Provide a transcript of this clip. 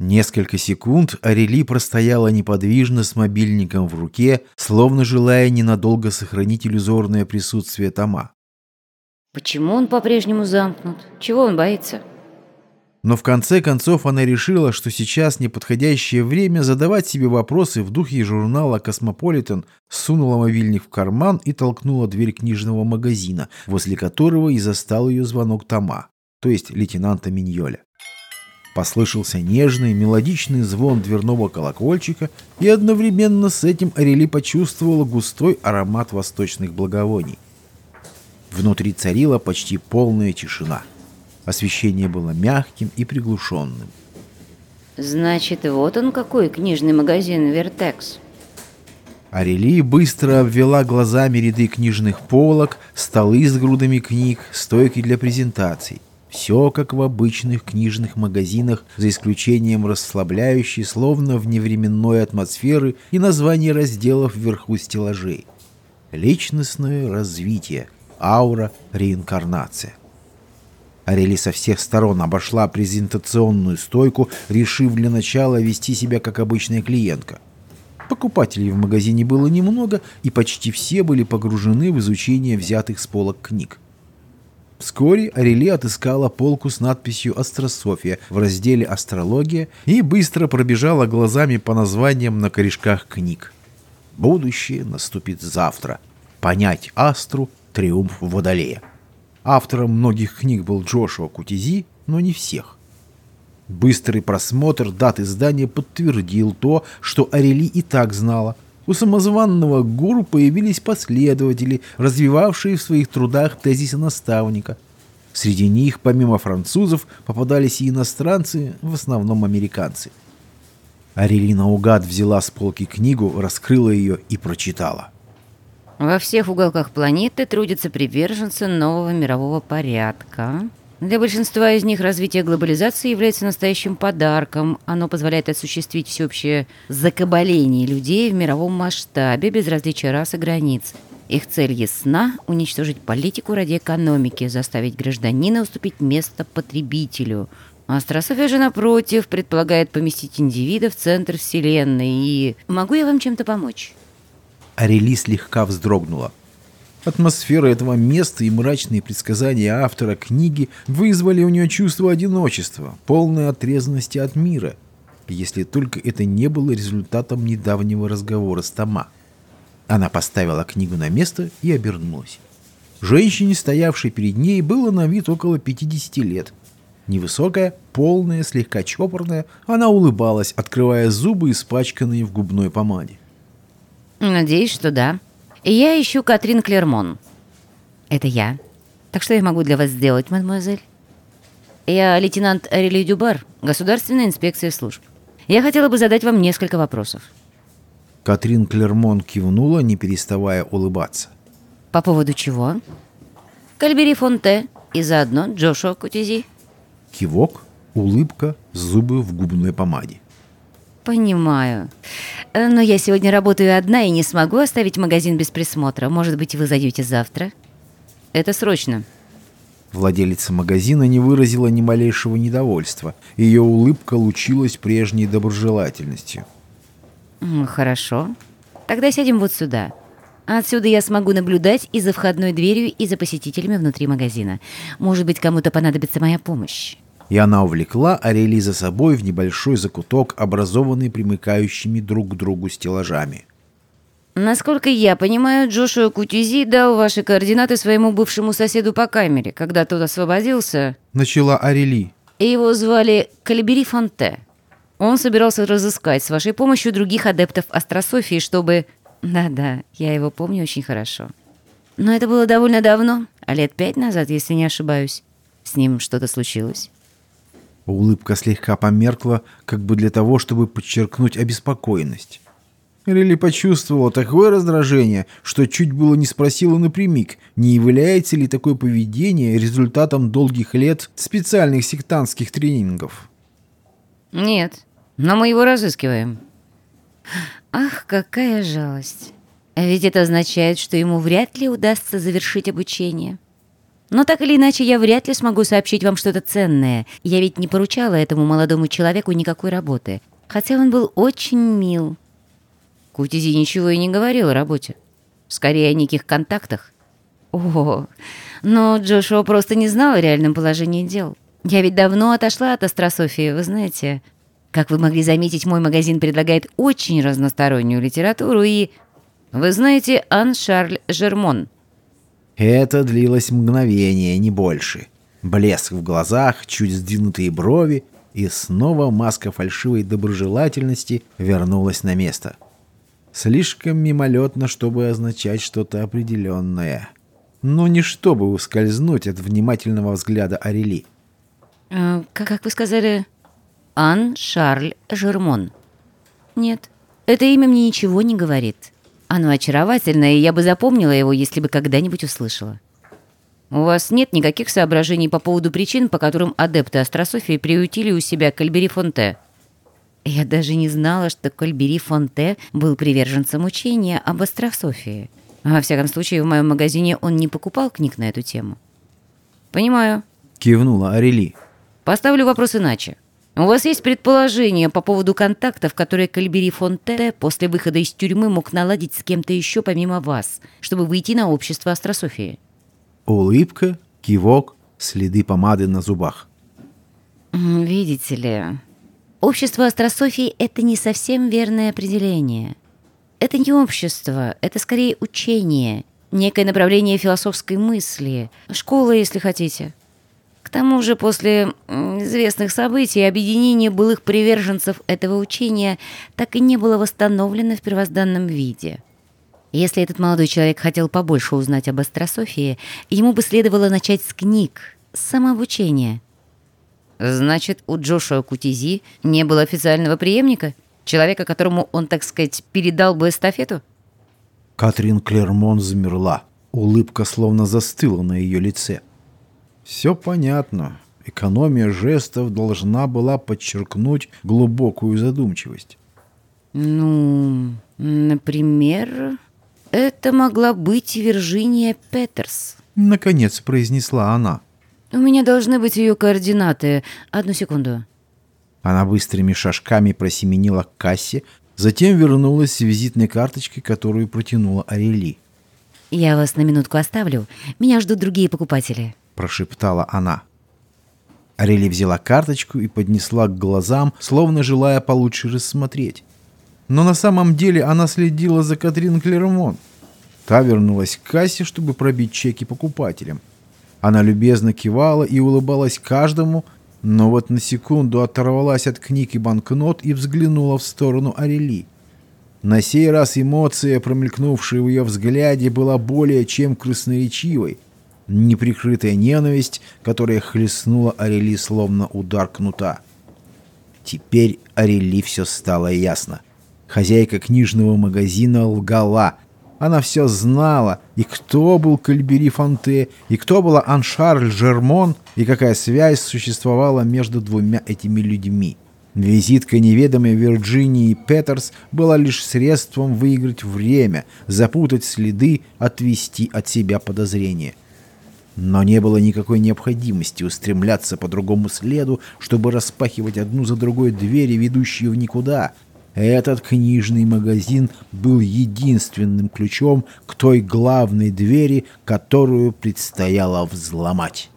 Несколько секунд Арели простояла неподвижно с мобильником в руке, словно желая ненадолго сохранить иллюзорное присутствие Тома. Почему он по-прежнему замкнут? Чего он боится? Но в конце концов она решила, что сейчас неподходящее время задавать себе вопросы в духе журнала «Космополитен», сунула мобильник в карман и толкнула дверь книжного магазина, возле которого и застал ее звонок Тома, то есть лейтенанта Миньоля. Послышался нежный, мелодичный звон дверного колокольчика, и одновременно с этим Арели почувствовала густой аромат восточных благовоний. Внутри царила почти полная тишина. Освещение было мягким и приглушенным. Значит, вот он какой книжный магазин «Вертекс». Арели быстро обвела глазами ряды книжных полок, столы с грудами книг, стойки для презентаций. Все как в обычных книжных магазинах, за исключением расслабляющей, словно вневременной атмосферы и названий разделов вверху стеллажей. Личностное развитие, аура, реинкарнация. Арели со всех сторон обошла презентационную стойку, решив для начала вести себя как обычная клиентка. Покупателей в магазине было немного, и почти все были погружены в изучение взятых с полок книг. Вскоре Арели отыскала полку с надписью «Астрософия» в разделе «Астрология» и быстро пробежала глазами по названиям на корешках книг. «Будущее наступит завтра. Понять Астру. Триумф Водолея». Автором многих книг был Джошуа Кутизи, но не всех. Быстрый просмотр дат издания подтвердил то, что Арели и так знала – у самозванного гуру появились последователи, развивавшие в своих трудах тезисы наставника. Среди них, помимо французов, попадались и иностранцы, в основном американцы. Арелина угад взяла с полки книгу, раскрыла ее и прочитала. Во всех уголках планеты трудятся приверженцы нового мирового порядка. Для большинства из них развитие глобализации является настоящим подарком. Оно позволяет осуществить всеобщее закабаление людей в мировом масштабе без различия рас и границ. Их цель ясна – уничтожить политику ради экономики, заставить гражданина уступить место потребителю. Астрософия же, напротив, предполагает поместить индивида в центр Вселенной. И могу я вам чем-то помочь? Арели слегка вздрогнула. Атмосфера этого места и мрачные предсказания автора книги вызвали у нее чувство одиночества, полной отрезанности от мира, если только это не было результатом недавнего разговора с Тома. Она поставила книгу на место и обернулась. Женщине, стоявшей перед ней, было на вид около 50 лет. Невысокая, полная, слегка чопорная, она улыбалась, открывая зубы, испачканные в губной помаде. «Надеюсь, что да», я ищу Катрин Клермон. Это я. Так что я могу для вас сделать, мадемуазель? Я лейтенант Арели Дюбар, Государственная инспекция служб. Я хотела бы задать вам несколько вопросов. Катрин Клермон кивнула, не переставая улыбаться. По поводу чего? Кальбери Фонте и заодно Джошуа Кутизи. Кивок, улыбка, зубы в губной помаде. Понимаю. Э, но я сегодня работаю одна и не смогу оставить магазин без присмотра. Может быть, вы зайдете завтра? Это срочно. Владелица магазина не выразила ни малейшего недовольства. Ее улыбка лучилась прежней доброжелательностью. Хорошо. Тогда сядем вот сюда. Отсюда я смогу наблюдать и за входной дверью, и за посетителями внутри магазина. Может быть, кому-то понадобится моя помощь и она увлекла Арели за собой в небольшой закуток, образованный примыкающими друг к другу стеллажами. Насколько я понимаю, Джошуа Кутюзи дал ваши координаты своему бывшему соседу по камере, когда тот освободился. Начала Арели. Его звали Калибери Фонте. Он собирался разыскать с вашей помощью других адептов астрософии, чтобы... Да-да, я его помню очень хорошо. Но это было довольно давно, а лет пять назад, если не ошибаюсь. С ним что-то случилось. Улыбка слегка померкла, как бы для того, чтобы подчеркнуть обеспокоенность. Рилли почувствовала такое раздражение, что чуть было не спросила напрямик, не является ли такое поведение результатом долгих лет специальных сектантских тренингов. «Нет, но мы его разыскиваем». «Ах, какая жалость! Ведь это означает, что ему вряд ли удастся завершить обучение». Но так или иначе, я вряд ли смогу сообщить вам что-то ценное. Я ведь не поручала этому молодому человеку никакой работы. Хотя он был очень мил. Кутизи ничего и не говорил о работе. Скорее, о неких контактах. О, но Джошуа просто не знал о реальном положении дел. Я ведь давно отошла от астрософии, вы знаете. Как вы могли заметить, мой магазин предлагает очень разностороннюю литературу и... Вы знаете Ан-Шарль Жермон? Это длилось мгновение, не больше. Блеск в глазах, чуть сдвинутые брови, и снова маска фальшивой доброжелательности вернулась на место. Слишком мимолетно, чтобы означать что-то определенное. Но не чтобы ускользнуть от внимательного взгляда Арели. Э, как вы сказали, Ан Шарль Жермон? Нет, это имя мне ничего не говорит. Оно очаровательное, и я бы запомнила его, если бы когда-нибудь услышала. У вас нет никаких соображений по поводу причин, по которым адепты астрософии приютили у себя Кальбери Фонте? Я даже не знала, что Кальбери Фонте был приверженцем учения об астрософии. Во всяком случае, в моем магазине он не покупал книг на эту тему. «Понимаю», — кивнула Арели. «Поставлю вопрос иначе. У вас есть предположение по поводу контактов, которые Кальбери Фонте после выхода из тюрьмы мог наладить с кем-то еще помимо вас, чтобы выйти на общество астрософии? Улыбка, кивок, следы помады на зубах. Видите ли, общество астрософии — это не совсем верное определение. Это не общество, это скорее учение, некое направление философской мысли, школа, если хотите — к тому же после известных событий объединение былых приверженцев этого учения так и не было восстановлено в первозданном виде. Если этот молодой человек хотел побольше узнать об астрософии, ему бы следовало начать с книг, с самообучения. Значит, у Джошуа Кутизи не было официального преемника? Человека, которому он, так сказать, передал бы эстафету? Катрин Клермон замерла. Улыбка словно застыла на ее лице. Все понятно. Экономия жестов должна была подчеркнуть глубокую задумчивость. Ну, например, это могла быть Виржиния Петерс. Наконец произнесла она. У меня должны быть ее координаты. Одну секунду. Она быстрыми шажками просеменила к кассе, затем вернулась с визитной карточкой, которую протянула Арели. «Я вас на минутку оставлю. Меня ждут другие покупатели» прошептала она. Арели взяла карточку и поднесла к глазам, словно желая получше рассмотреть. Но на самом деле она следила за Катрин Клермон. Та вернулась к кассе, чтобы пробить чеки покупателям. Она любезно кивала и улыбалась каждому, но вот на секунду оторвалась от книг и банкнот и взглянула в сторону Арели. На сей раз эмоция, промелькнувшая в ее взгляде, была более чем красноречивой – неприкрытая ненависть, которая хлестнула Арели словно удар кнута. Теперь Арели все стало ясно. Хозяйка книжного магазина лгала. Она все знала, и кто был Кальбери Фонте, и кто была Аншарль Жермон, и какая связь существовала между двумя этими людьми. Визитка неведомой Вирджинии Петерс была лишь средством выиграть время, запутать следы, отвести от себя подозрения. Но не было никакой необходимости устремляться по другому следу, чтобы распахивать одну за другой двери, ведущие в никуда. Этот книжный магазин был единственным ключом к той главной двери, которую предстояло взломать.